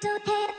don't care.